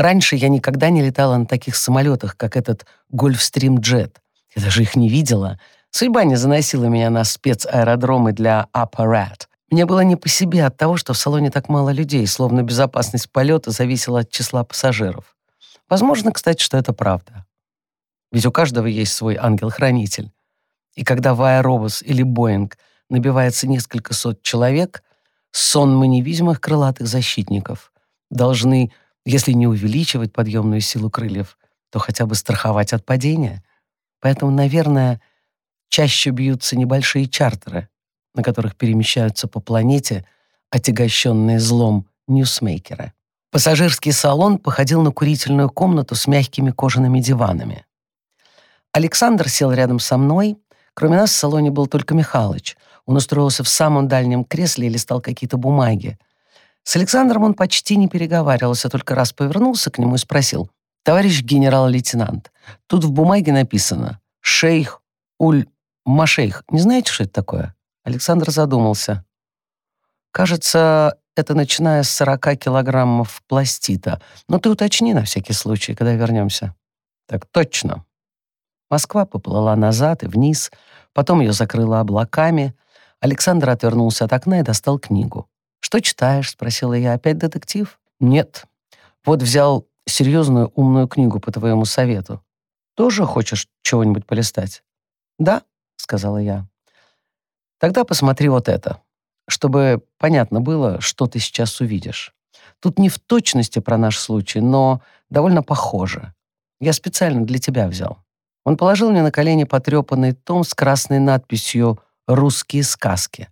Раньше я никогда не летала на таких самолетах, как этот Гольфстрим Джет. Я даже их не видела. Судьба не заносила меня на спецаэродромы для Аппарат. Мне было не по себе от того, что в салоне так мало людей, словно безопасность полета зависела от числа пассажиров. Возможно, кстати, что это правда. Ведь у каждого есть свой ангел-хранитель. И когда в аэробус или Боинг набивается несколько сот человек, сонмы невидимых крылатых защитников должны, если не увеличивать подъемную силу крыльев, то хотя бы страховать от падения. Поэтому, наверное, чаще бьются небольшие чартеры, на которых перемещаются по планете отягощенные злом ньюсмейкеры. Пассажирский салон походил на курительную комнату с мягкими кожаными диванами. Александр сел рядом со мной. Кроме нас в салоне был только Михалыч. Он устроился в самом дальнем кресле и листал какие-то бумаги. С Александром он почти не переговаривался, только раз повернулся к нему и спросил. «Товарищ генерал-лейтенант, тут в бумаге написано «Шейх Уль Машейх». Не знаете, что это такое?» Александр задумался. «Кажется, это начиная с 40 килограммов пластита. Но ты уточни на всякий случай, когда вернемся». «Так точно». Москва поплыла назад и вниз, потом ее закрыло облаками. Александр отвернулся от окна и достал книгу. «Что читаешь?» — спросила я. «Опять детектив?» «Нет. Вот взял серьезную умную книгу по твоему совету. Тоже хочешь чего-нибудь полистать?» «Да», — сказала я. «Тогда посмотри вот это, чтобы понятно было, что ты сейчас увидишь. Тут не в точности про наш случай, но довольно похоже. Я специально для тебя взял». Он положил мне на колени потрепанный том с красной надписью «Русские сказки».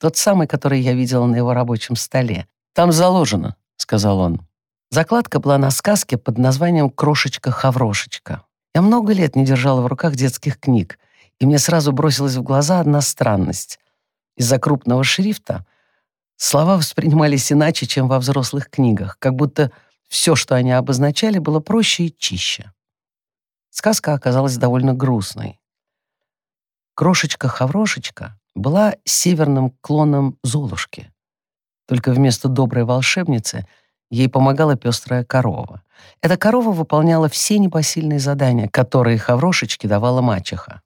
Тот самый, который я видела на его рабочем столе. «Там заложено», — сказал он. Закладка была на сказке под названием «Крошечка-хаврошечка». Я много лет не держала в руках детских книг, и мне сразу бросилась в глаза одна странность. Из-за крупного шрифта слова воспринимались иначе, чем во взрослых книгах, как будто все, что они обозначали, было проще и чище. Сказка оказалась довольно грустной. Крошечка-хаврошечка была северным клоном Золушки. Только вместо доброй волшебницы ей помогала пестрая корова. Эта корова выполняла все непосильные задания, которые Хаврошечке давала мачеха.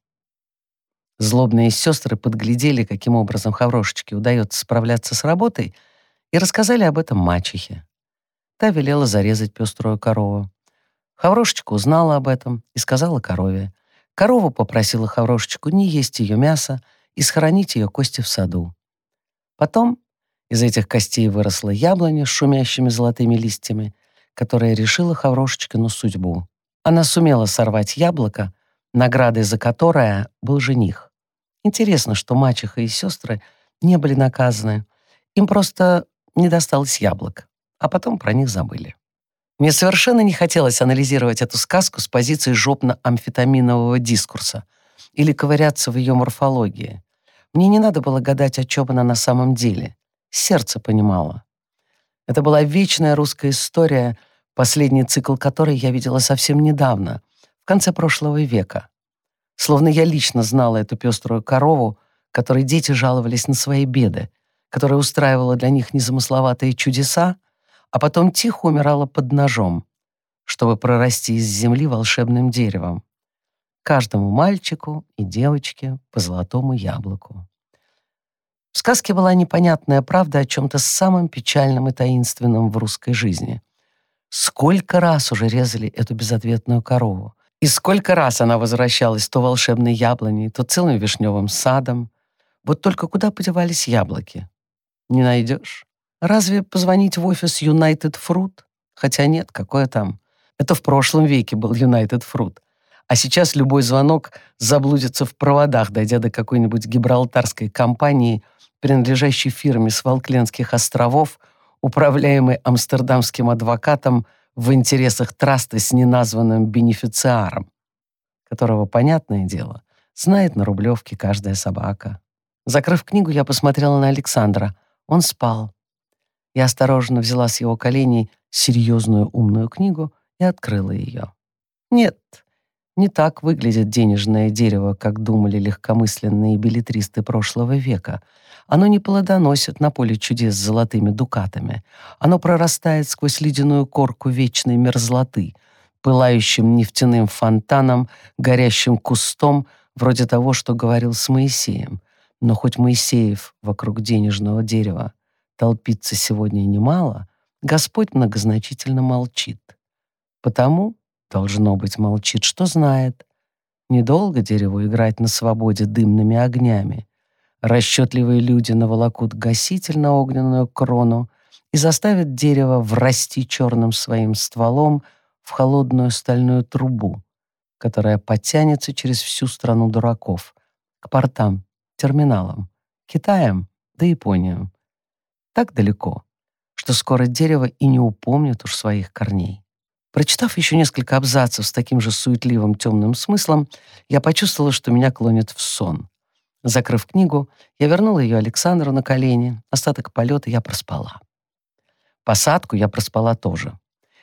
Злобные сестры подглядели, каким образом Хаврошечке удается справляться с работой, и рассказали об этом мачехе. Та велела зарезать пеструю корову. Хаврошечка узнала об этом и сказала корове. Корова попросила Хаврошечку не есть ее мясо и схоронить ее кости в саду. Потом из этих костей выросла яблоня с шумящими золотыми листьями, которая решила Хаврошечкину судьбу. Она сумела сорвать яблоко, наградой за которое был жених. Интересно, что мачеха и сестры не были наказаны. Им просто не досталось яблок, а потом про них забыли. Мне совершенно не хотелось анализировать эту сказку с позиции жопно-амфетаминового дискурса или ковыряться в ее морфологии. Мне не надо было гадать, о чем она на самом деле. Сердце понимало. Это была вечная русская история, последний цикл которой я видела совсем недавно, в конце прошлого века. Словно я лично знала эту пеструю корову, которой дети жаловались на свои беды, которая устраивала для них незамысловатые чудеса, а потом тихо умирала под ножом, чтобы прорасти из земли волшебным деревом. Каждому мальчику и девочке по золотому яблоку. В сказке была непонятная правда о чем-то самом печальном и таинственном в русской жизни. Сколько раз уже резали эту безответную корову, и сколько раз она возвращалась то волшебной яблоней, то целым вишневым садом. Вот только куда подевались яблоки? Не найдешь. Разве позвонить в офис United Fruit? Хотя нет, какое там. Это в прошлом веке был United Fruit. А сейчас любой звонок заблудится в проводах, дойдя до какой-нибудь гибралтарской компании, принадлежащей фирме с Фолклендских островов, управляемой амстердамским адвокатом в интересах траста с неназванным бенефициаром, которого, понятное дело, знает на Рублевке каждая собака. Закрыв книгу, я посмотрела на Александра. Он спал. Я осторожно взяла с его коленей серьезную умную книгу и открыла ее. Нет, Не так выглядит денежное дерево, как думали легкомысленные билетристы прошлого века. Оно не плодоносит на поле чудес золотыми дукатами. Оно прорастает сквозь ледяную корку вечной мерзлоты, пылающим нефтяным фонтаном, горящим кустом, вроде того, что говорил с Моисеем. Но хоть Моисеев вокруг денежного дерева толпится сегодня немало, Господь многозначительно молчит. Потому Должно быть, молчит, что знает. Недолго дереву играть на свободе дымными огнями. Расчетливые люди наволокут гаситель на огненную крону и заставят дерево врасти черным своим стволом в холодную стальную трубу, которая подтянется через всю страну дураков, к портам, терминалам, Китаям да Японию. Так далеко, что скоро дерево и не упомнит уж своих корней. Прочитав еще несколько абзацев с таким же суетливым темным смыслом, я почувствовала, что меня клонит в сон. Закрыв книгу, я вернула ее Александру на колени. Остаток полета я проспала. Посадку я проспала тоже.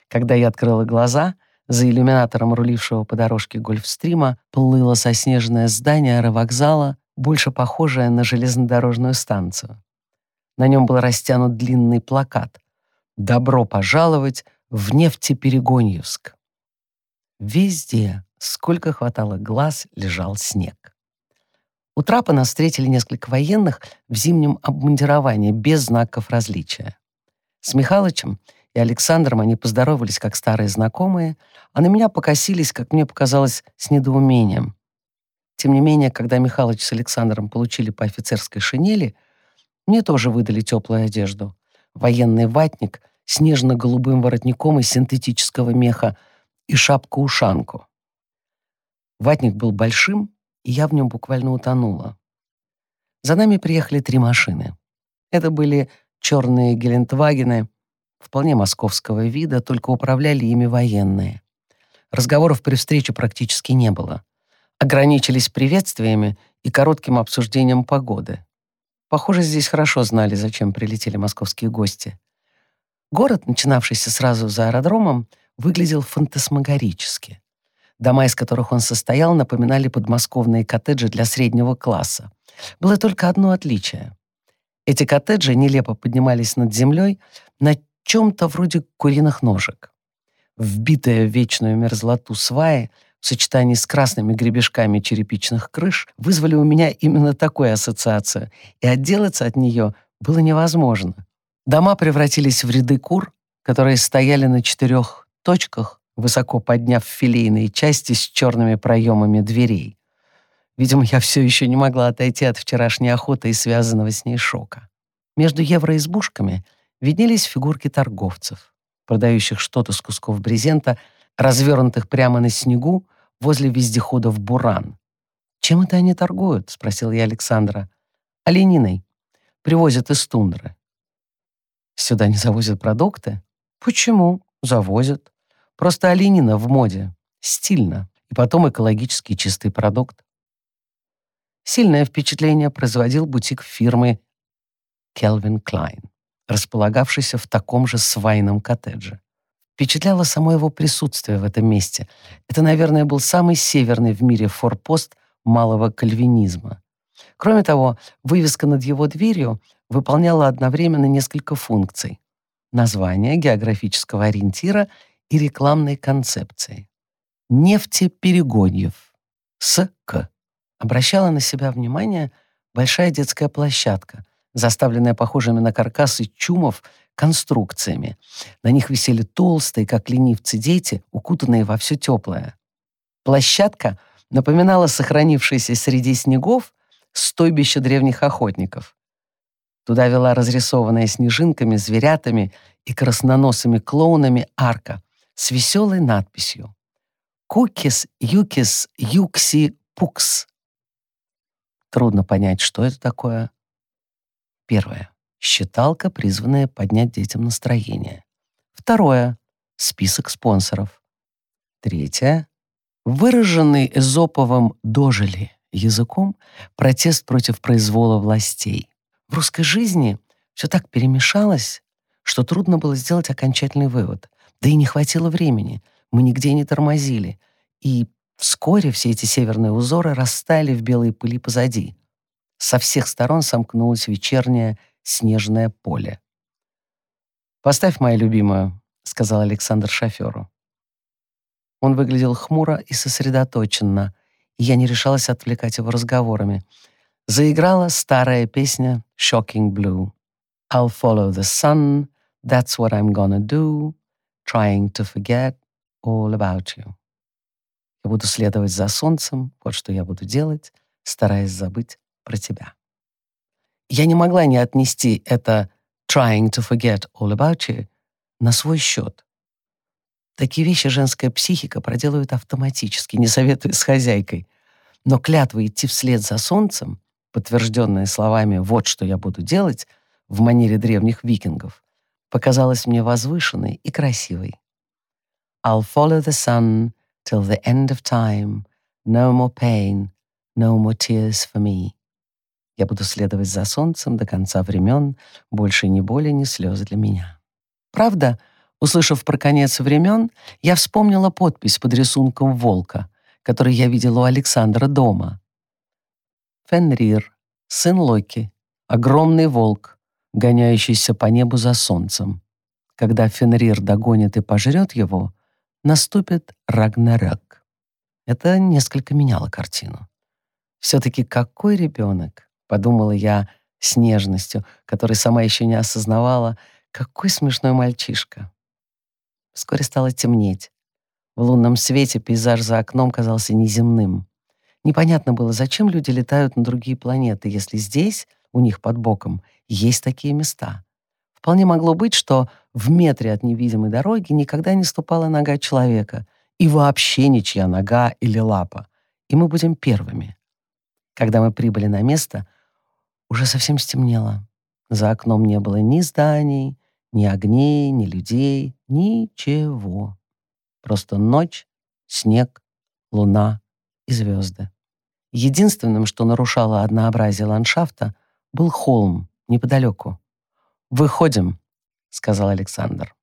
Когда я открыла глаза, за иллюминатором рулившего по дорожке гольфстрима плыло соснежное здание аэровокзала, больше похожее на железнодорожную станцию. На нем был растянут длинный плакат «Добро пожаловать в Нефтеперегоньевск. Везде, сколько хватало глаз, лежал снег. У трапа нас встретили несколько военных в зимнем обмундировании, без знаков различия. С Михалычем и Александром они поздоровались как старые знакомые, а на меня покосились, как мне показалось, с недоумением. Тем не менее, когда Михалыч с Александром получили по офицерской шинели, мне тоже выдали теплую одежду. Военный ватник с нежно-голубым воротником из синтетического меха и шапку-ушанку. Ватник был большим, и я в нем буквально утонула. За нами приехали три машины. Это были черные Гелендвагены, вполне московского вида, только управляли ими военные. Разговоров при встрече практически не было. Ограничились приветствиями и коротким обсуждением погоды. Похоже, здесь хорошо знали, зачем прилетели московские гости. Город, начинавшийся сразу за аэродромом, выглядел фантасмагорически. Дома, из которых он состоял, напоминали подмосковные коттеджи для среднего класса. Было только одно отличие. Эти коттеджи нелепо поднимались над землей на чем-то вроде куриных ножек. Вбитая в вечную мерзлоту сваи в сочетании с красными гребешками черепичных крыш вызвали у меня именно такую ассоциацию, и отделаться от нее было невозможно. Дома превратились в ряды кур, которые стояли на четырех точках, высоко подняв филейные части с черными проемами дверей. Видимо, я все еще не могла отойти от вчерашней охоты и связанного с ней шока. Между евроизбушками виднелись фигурки торговцев, продающих что-то с кусков брезента, развернутых прямо на снегу возле вездеходов «Буран». «Чем это они торгуют?» — спросил я Александра. «Олениной. Привозят из тундры. Сюда не завозят продукты? Почему? Завозят. Просто оленина в моде. Стильно. И потом экологически чистый продукт. Сильное впечатление производил бутик фирмы Calvin Klein, располагавшийся в таком же свайном коттедже. Впечатляло само его присутствие в этом месте. Это, наверное, был самый северный в мире форпост малого кальвинизма. Кроме того, вывеска над его дверью выполняла одновременно несколько функций — название географического ориентира и рекламной концепции. Нефтеперегоньев. С.К. Обращала на себя внимание большая детская площадка, заставленная похожими на каркасы чумов конструкциями. На них висели толстые, как ленивцы дети, укутанные во все теплое. Площадка напоминала сохранившееся среди снегов стойбище древних охотников. Туда вела разрисованная снежинками, зверятами и красноносыми клоунами арка с веселой надписью «Кукис, юкис, юкси, пукс». Трудно понять, что это такое. Первое. Считалка, призванная поднять детям настроение. Второе. Список спонсоров. Третье. Выраженный эзоповым «дожили» языком протест против произвола властей. В русской жизни все так перемешалось, что трудно было сделать окончательный вывод. Да и не хватило времени. Мы нигде не тормозили. И Вскоре все эти северные узоры растаяли в белой пыли позади. Со всех сторон сомкнулось вечернее снежное поле. «Поставь мою любимую», — сказал Александр шоферу. Он выглядел хмуро и сосредоточенно, и я не решалась отвлекать его разговорами. Заиграла старая песня «Shocking Blue». «I'll follow the sun, that's what I'm gonna do, trying to forget all about you». Я буду следовать за солнцем, вот что я буду делать, стараясь забыть про тебя. Я не могла не отнести это «trying to forget all about you» на свой счет. Такие вещи женская психика проделывает автоматически, не советуя с хозяйкой. Но клятва идти вслед за солнцем, подтвержденная словами «вот что я буду делать» в манере древних викингов, показалась мне возвышенной и красивой. «I'll follow the sun till the end of time, no more pain, no more tears for me». Я буду следовать за солнцем до конца времен, больше ни боли, ни слезы для меня. Правда, услышав про конец времен, я вспомнила подпись под рисунком волка, который я видела у Александра дома. Фенрир, сын Локи, огромный волк, гоняющийся по небу за солнцем. Когда Фенрир догонит и пожрет его, наступит Рагнарёк. Это несколько меняло картину. Все-таки какой ребенок, подумала я с нежностью, которой сама еще не осознавала, какой смешной мальчишка. Вскоре стало темнеть. В лунном свете пейзаж за окном казался неземным. Непонятно было, зачем люди летают на другие планеты, если здесь, у них под боком, есть такие места. Вполне могло быть, что в метре от невидимой дороги никогда не ступала нога человека, и вообще ничья нога или лапа, и мы будем первыми. Когда мы прибыли на место, уже совсем стемнело. За окном не было ни зданий, ни огней, ни людей, ничего. Просто ночь, снег, луна и звезды. Единственным, что нарушало однообразие ландшафта, был холм неподалеку. «Выходим», — сказал Александр.